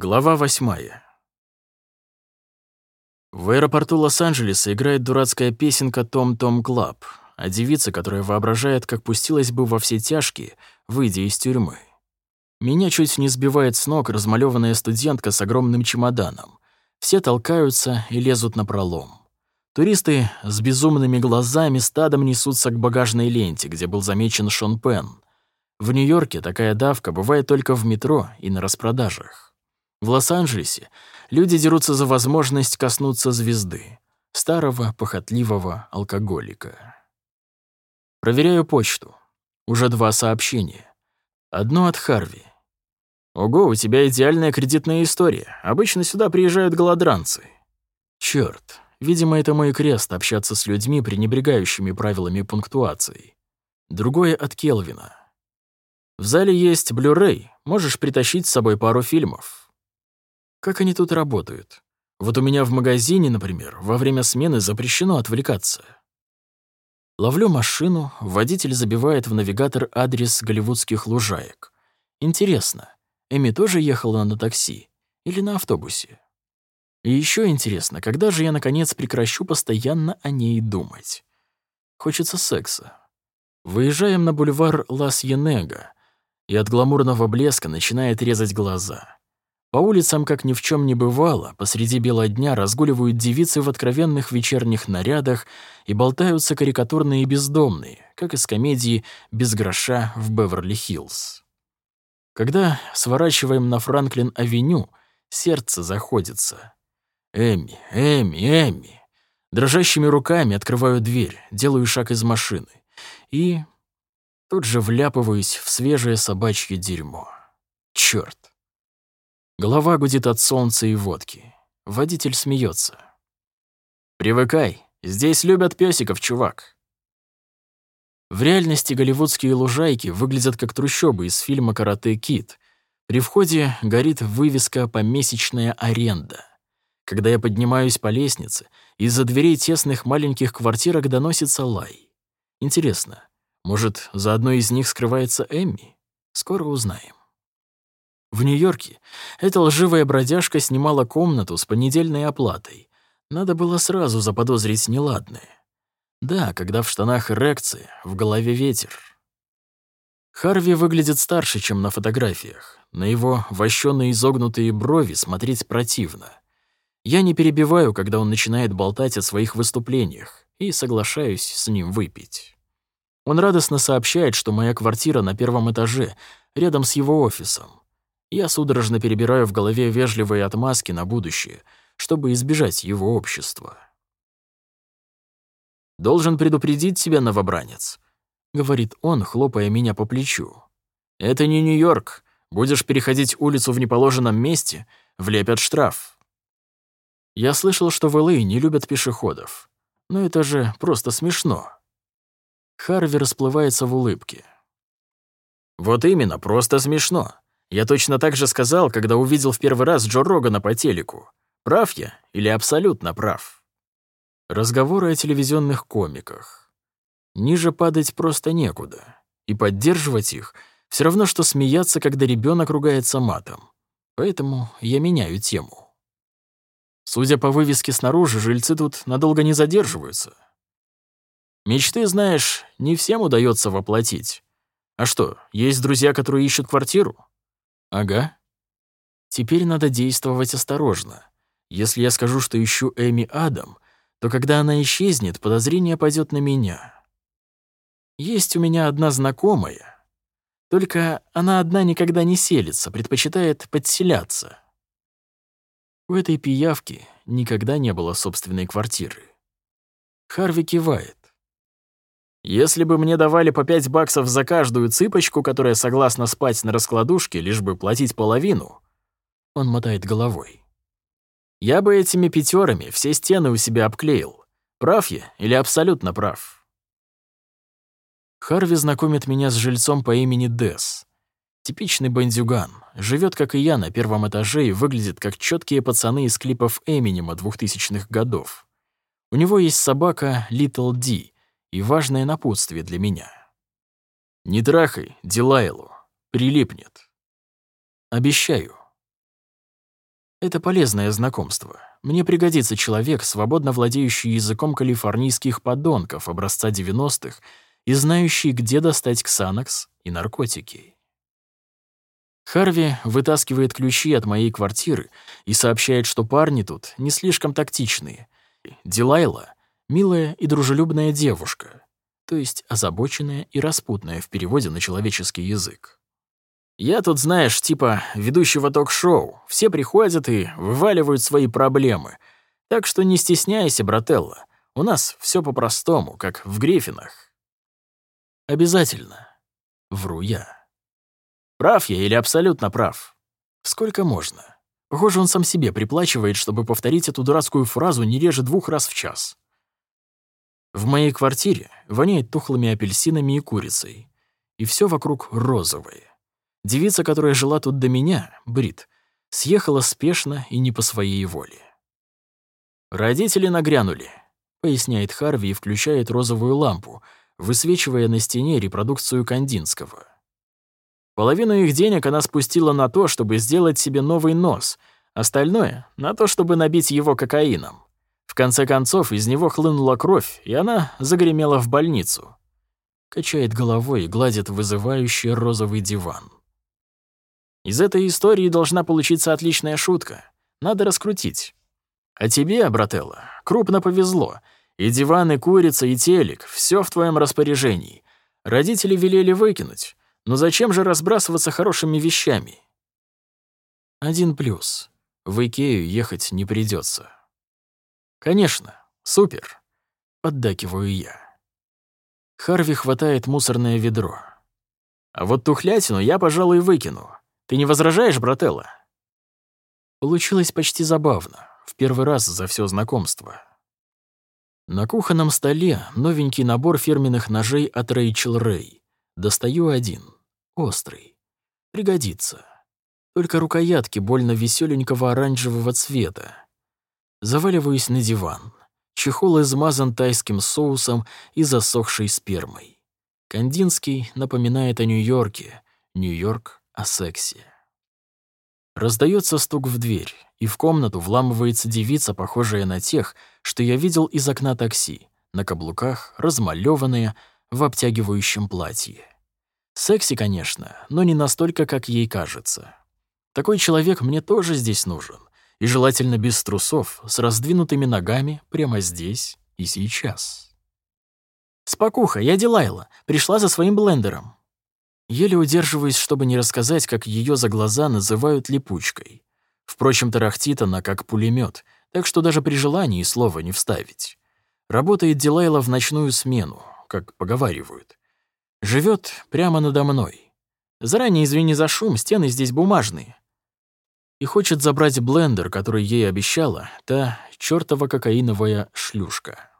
Глава восьмая. В аэропорту Лос-Анджелеса играет дурацкая песенка «Tom Tom Club», о девице, которая воображает, как пустилась бы во все тяжкие, выйдя из тюрьмы. Меня чуть не сбивает с ног размалёванная студентка с огромным чемоданом. Все толкаются и лезут напролом. Туристы с безумными глазами стадом несутся к багажной ленте, где был замечен Шон Пен. В Нью-Йорке такая давка бывает только в метро и на распродажах. В Лос-Анджелесе люди дерутся за возможность коснуться звезды, старого похотливого алкоголика. Проверяю почту. Уже два сообщения. Одно от Харви. «Ого, у тебя идеальная кредитная история. Обычно сюда приезжают голодранцы». Черт, видимо, это мой крест общаться с людьми, пренебрегающими правилами пунктуации. Другое от Келвина. В зале есть Blu-ray, можешь притащить с собой пару фильмов. Как они тут работают? Вот у меня в магазине, например, во время смены запрещено отвлекаться. Ловлю машину, водитель забивает в навигатор адрес голливудских лужаек. Интересно, Эми тоже ехала на такси или на автобусе? И еще интересно, когда же я, наконец, прекращу постоянно о ней думать? Хочется секса. Выезжаем на бульвар Лас-Янега, и от гламурного блеска начинает резать глаза. По улицам, как ни в чем не бывало, посреди бела дня разгуливают девицы в откровенных вечерних нарядах и болтаются карикатурные бездомные, как из комедии «Без гроша» в Беверли-Хиллз. Когда сворачиваем на Франклин-авеню, сердце заходится. «Эми, Эми, Эми!» Дрожащими руками открываю дверь, делаю шаг из машины и тут же вляпываюсь в свежее собачье дерьмо. Чёрт! Голова гудит от солнца и водки. Водитель смеется. «Привыкай, здесь любят песиков, чувак». В реальности голливудские лужайки выглядят как трущобы из фильма «Карате Кит». При входе горит вывеска «Помесячная аренда». Когда я поднимаюсь по лестнице, из-за дверей тесных маленьких квартирок доносится лай. Интересно, может, за одной из них скрывается Эмми? Скоро узнаем. В Нью-Йорке эта лживая бродяжка снимала комнату с понедельной оплатой. Надо было сразу заподозрить неладное. Да, когда в штанах эрекция, в голове ветер. Харви выглядит старше, чем на фотографиях. На его вощёные изогнутые брови смотреть противно. Я не перебиваю, когда он начинает болтать о своих выступлениях, и соглашаюсь с ним выпить. Он радостно сообщает, что моя квартира на первом этаже, рядом с его офисом. Я судорожно перебираю в голове вежливые отмазки на будущее, чтобы избежать его общества. «Должен предупредить тебя, новобранец», — говорит он, хлопая меня по плечу. «Это не Нью-Йорк. Будешь переходить улицу в неположенном месте, влепят штраф». Я слышал, что в ЛА не любят пешеходов. Но это же просто смешно. Харви расплывается в улыбке. «Вот именно, просто смешно. Я точно так же сказал, когда увидел в первый раз Джо Рогана по телеку. Прав я или абсолютно прав? Разговоры о телевизионных комиках. Ниже падать просто некуда. И поддерживать их все равно, что смеяться, когда ребенок ругается матом. Поэтому я меняю тему. Судя по вывеске снаружи, жильцы тут надолго не задерживаются. Мечты, знаешь, не всем удается воплотить. А что, есть друзья, которые ищут квартиру? Ага. Теперь надо действовать осторожно. Если я скажу, что ищу Эми Адам, то когда она исчезнет, подозрение пойдет на меня. Есть у меня одна знакомая, только она одна никогда не селится, предпочитает подселяться. У этой пиявки никогда не было собственной квартиры. Харви кивает. Если бы мне давали по 5 баксов за каждую цыпочку, которая согласна спать на раскладушке, лишь бы платить половину, он мотает головой. Я бы этими пятерами все стены у себя обклеил. Прав я или абсолютно прав? Харви знакомит меня с жильцом по имени Дес. Типичный бандюган. Живет, как и я, на первом этаже и выглядит как четкие пацаны из клипов Эминема двухтысячных годов. У него есть собака Литл Ди — и важное напутствие для меня. Не трахай Дилайлу, прилипнет. Обещаю. Это полезное знакомство. Мне пригодится человек, свободно владеющий языком калифорнийских подонков образца 90-х и знающий, где достать ксанокс и наркотики. Харви вытаскивает ключи от моей квартиры и сообщает, что парни тут не слишком тактичные. Дилайла — милая и дружелюбная девушка, то есть озабоченная и распутная в переводе на человеческий язык. Я тут, знаешь, типа ведущего ток-шоу. Все приходят и вываливают свои проблемы. Так что не стесняйся, брателла. У нас все по-простому, как в Гриффинах. Обязательно. Вру я. Прав я или абсолютно прав? Сколько можно? Похоже, он сам себе приплачивает, чтобы повторить эту дурацкую фразу не реже двух раз в час. В моей квартире воняет тухлыми апельсинами и курицей. И все вокруг розовое. Девица, которая жила тут до меня, Брит, съехала спешно и не по своей воле. «Родители нагрянули», — поясняет Харви и включает розовую лампу, высвечивая на стене репродукцию Кандинского. Половину их денег она спустила на то, чтобы сделать себе новый нос, остальное — на то, чтобы набить его кокаином. Конце концов, из него хлынула кровь, и она загремела в больницу. Качает головой и гладит вызывающий розовый диван. Из этой истории должна получиться отличная шутка. Надо раскрутить. А тебе, брателла, крупно повезло. И диван, и курица, и телек — все в твоем распоряжении. Родители велели выкинуть. Но зачем же разбрасываться хорошими вещами? Один плюс. В Икею ехать не придется. Конечно, супер. Поддакиваю я. Харви хватает мусорное ведро. А вот тухлятину я, пожалуй, выкину. Ты не возражаешь, брателла?» Получилось почти забавно, в первый раз за все знакомство. На кухонном столе новенький набор фирменных ножей от Рэйчел Рэй. Достаю один, острый. Пригодится. Только рукоятки больно веселенького оранжевого цвета. Заваливаюсь на диван. Чехол измазан тайским соусом и засохшей спермой. Кандинский напоминает о Нью-Йорке. Нью-Йорк о сексе. Раздается стук в дверь, и в комнату вламывается девица, похожая на тех, что я видел из окна такси, на каблуках, размалёванная, в обтягивающем платье. Секси, конечно, но не настолько, как ей кажется. Такой человек мне тоже здесь нужен, и желательно без трусов, с раздвинутыми ногами прямо здесь и сейчас. «Спокуха, я Дилайла, пришла за своим блендером», Еле удерживаюсь, чтобы не рассказать, как ее за глаза называют липучкой. Впрочем, тарахтит она как пулемет, так что даже при желании слова не вставить. Работает Дилайла в ночную смену, как поговаривают. Живет прямо надо мной. Заранее извини за шум, стены здесь бумажные. И хочет забрать блендер, который ей обещала, та чертова кокаиновая шлюшка.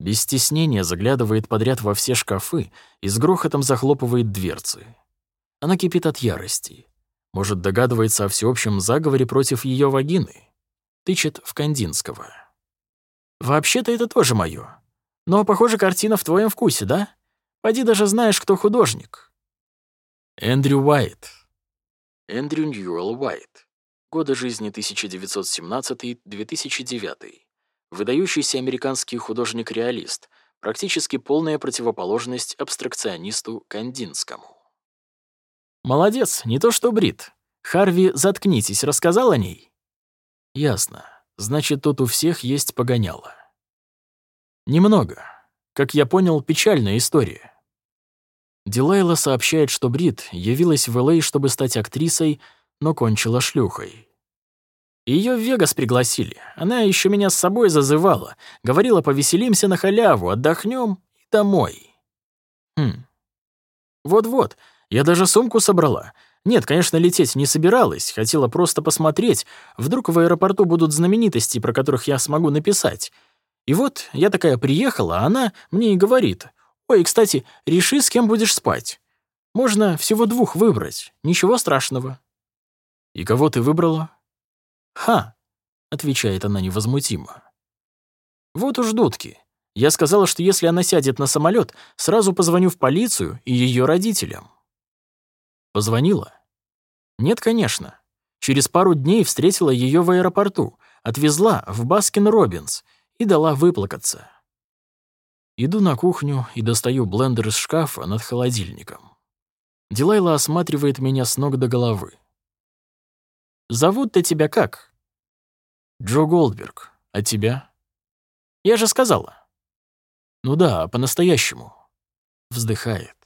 Без стеснения заглядывает подряд во все шкафы и с грохотом захлопывает дверцы. Она кипит от ярости. Может, догадывается о всеобщем заговоре против ее вагины. Тычет в Кандинского. «Вообще-то это тоже моё. Но, похоже, картина в твоем вкусе, да? Пойди даже знаешь, кто художник». Эндрю Уайт. Эндрю Ньюэлл Уайт. Годы жизни 1917-2009 выдающийся американский художник-реалист, практически полная противоположность абстракционисту Кандинскому. «Молодец, не то что Брит. Харви, заткнитесь, рассказал о ней?» «Ясно. Значит, тут у всех есть погоняло». «Немного. Как я понял, печальная история». Дилайла сообщает, что Брит явилась в Л.А., чтобы стать актрисой, но кончила шлюхой. Ее в Вегас пригласили. Она еще меня с собой зазывала. Говорила, повеселимся на халяву, отдохнем и домой. Хм. Вот-вот, я даже сумку собрала. Нет, конечно, лететь не собиралась, хотела просто посмотреть. Вдруг в аэропорту будут знаменитости, про которых я смогу написать. И вот я такая приехала, а она мне и говорит. «Ой, кстати, реши, с кем будешь спать. Можно всего двух выбрать, ничего страшного». «И кого ты выбрала?» «Ха!» — отвечает она невозмутимо. «Вот уж дудки. Я сказала, что если она сядет на самолет, сразу позвоню в полицию и ее родителям». Позвонила? Нет, конечно. Через пару дней встретила ее в аэропорту, отвезла в Baskin-Robbins и дала выплакаться. Иду на кухню и достаю блендер из шкафа над холодильником. Дилайла осматривает меня с ног до головы. «Зовут-то тебя как?» «Джо Голдберг. А тебя?» «Я же сказала». «Ну да, по-настоящему». Вздыхает.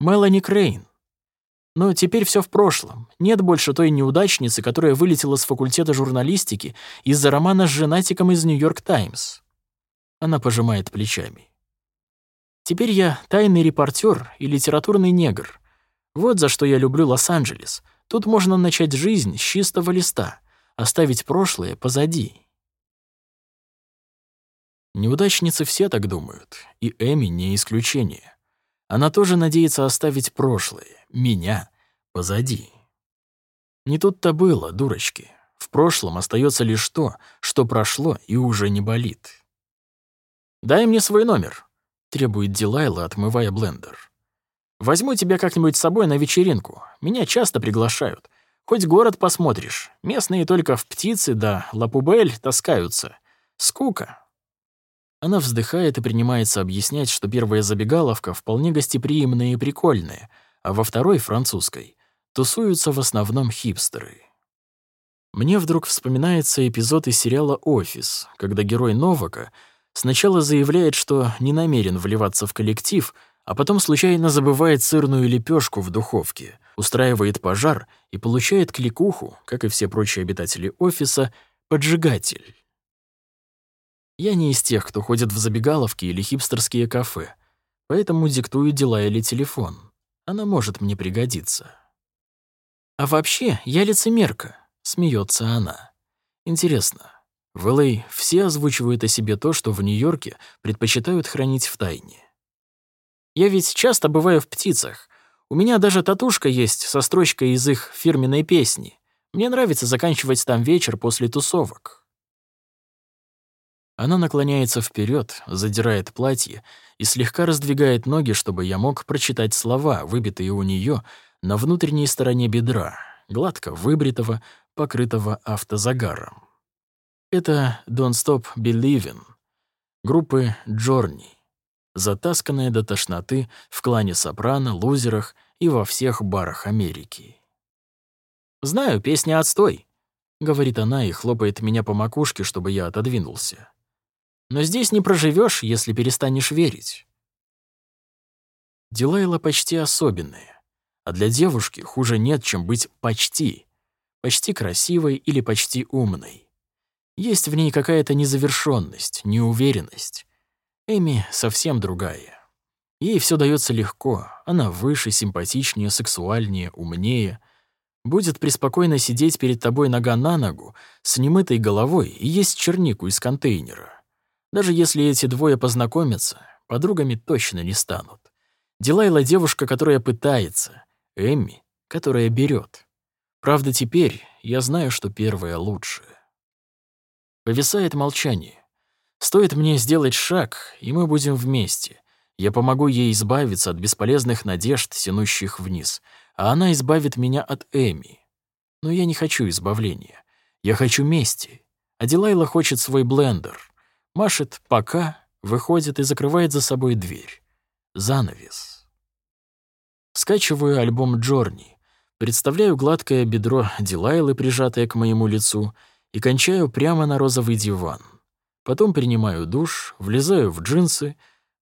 «Мелани Крейн. Но теперь все в прошлом. Нет больше той неудачницы, которая вылетела с факультета журналистики из-за романа с женатиком из «Нью-Йорк Таймс». Она пожимает плечами. Теперь я тайный репортер и литературный негр. Вот за что я люблю Лос-Анджелес. Тут можно начать жизнь с чистого листа, оставить прошлое позади. Неудачницы все так думают, и Эми не исключение. Она тоже надеется оставить прошлое, меня, позади. Не тут-то было, дурочки. В прошлом остается лишь то, что прошло и уже не болит. «Дай мне свой номер», — требует Дилайла, отмывая блендер. «Возьму тебя как-нибудь с собой на вечеринку. Меня часто приглашают. Хоть город посмотришь. Местные только в птицы да лапубель таскаются. Скука». Она вздыхает и принимается объяснять, что первая забегаловка вполне гостеприимная и прикольная, а во второй, французской, тусуются в основном хипстеры. Мне вдруг вспоминается эпизод из сериала «Офис», когда герой Новака сначала заявляет, что не намерен вливаться в коллектив, а потом случайно забывает сырную лепешку в духовке, устраивает пожар и получает кликуху, как и все прочие обитатели офиса, поджигатель. Я не из тех, кто ходит в забегаловки или хипстерские кафе, поэтому диктую дела или телефон. Она может мне пригодиться. А вообще, я лицемерка, смеется она. Интересно, в Л.А. все озвучивают о себе то, что в Нью-Йорке предпочитают хранить в тайне. Я ведь часто бываю в птицах. У меня даже татушка есть со строчкой из их фирменной песни. Мне нравится заканчивать там вечер после тусовок. Она наклоняется вперед, задирает платье и слегка раздвигает ноги, чтобы я мог прочитать слова, выбитые у нее на внутренней стороне бедра, гладко выбритого, покрытого автозагаром. Это «Don't Stop Believin' группы Джорни, затасканная до тошноты в клане Сопрано, лузерах и во всех барах Америки. «Знаю, песня отстой», — говорит она и хлопает меня по макушке, чтобы я отодвинулся. Но здесь не проживешь, если перестанешь верить. Дилайла почти особенная, а для девушки хуже нет, чем быть почти, почти красивой или почти умной. Есть в ней какая-то незавершенность, неуверенность. Эми совсем другая. Ей все дается легко, она выше, симпатичнее, сексуальнее, умнее. Будет преспокойно сидеть перед тобой нога на ногу, с немытой головой и есть чернику из контейнера. Даже если эти двое познакомятся, подругами точно не станут. Дилайла — девушка, которая пытается, Эмми, которая берет. Правда, теперь я знаю, что первая лучше. Повисает молчание. Стоит мне сделать шаг, и мы будем вместе. Я помогу ей избавиться от бесполезных надежд, тянущих вниз, а она избавит меня от Эми. Но я не хочу избавления. Я хочу мести. А Дилайла хочет свой блендер — Машет «пока», выходит и закрывает за собой дверь. Занавес. Скачиваю альбом Джорни, представляю гладкое бедро Дилайлы, прижатое к моему лицу, и кончаю прямо на розовый диван. Потом принимаю душ, влезаю в джинсы,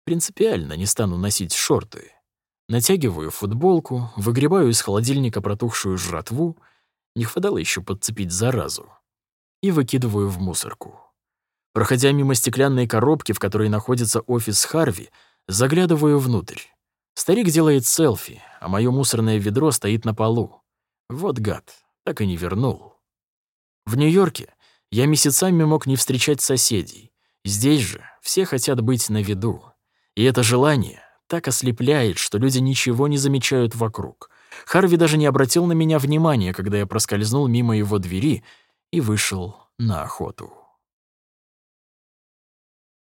принципиально не стану носить шорты. Натягиваю футболку, выгребаю из холодильника протухшую жратву, не хватало еще подцепить заразу, и выкидываю в мусорку. Проходя мимо стеклянной коробки, в которой находится офис Харви, заглядываю внутрь. Старик делает селфи, а мое мусорное ведро стоит на полу. Вот гад, так и не вернул. В Нью-Йорке я месяцами мог не встречать соседей. Здесь же все хотят быть на виду. И это желание так ослепляет, что люди ничего не замечают вокруг. Харви даже не обратил на меня внимания, когда я проскользнул мимо его двери и вышел на охоту.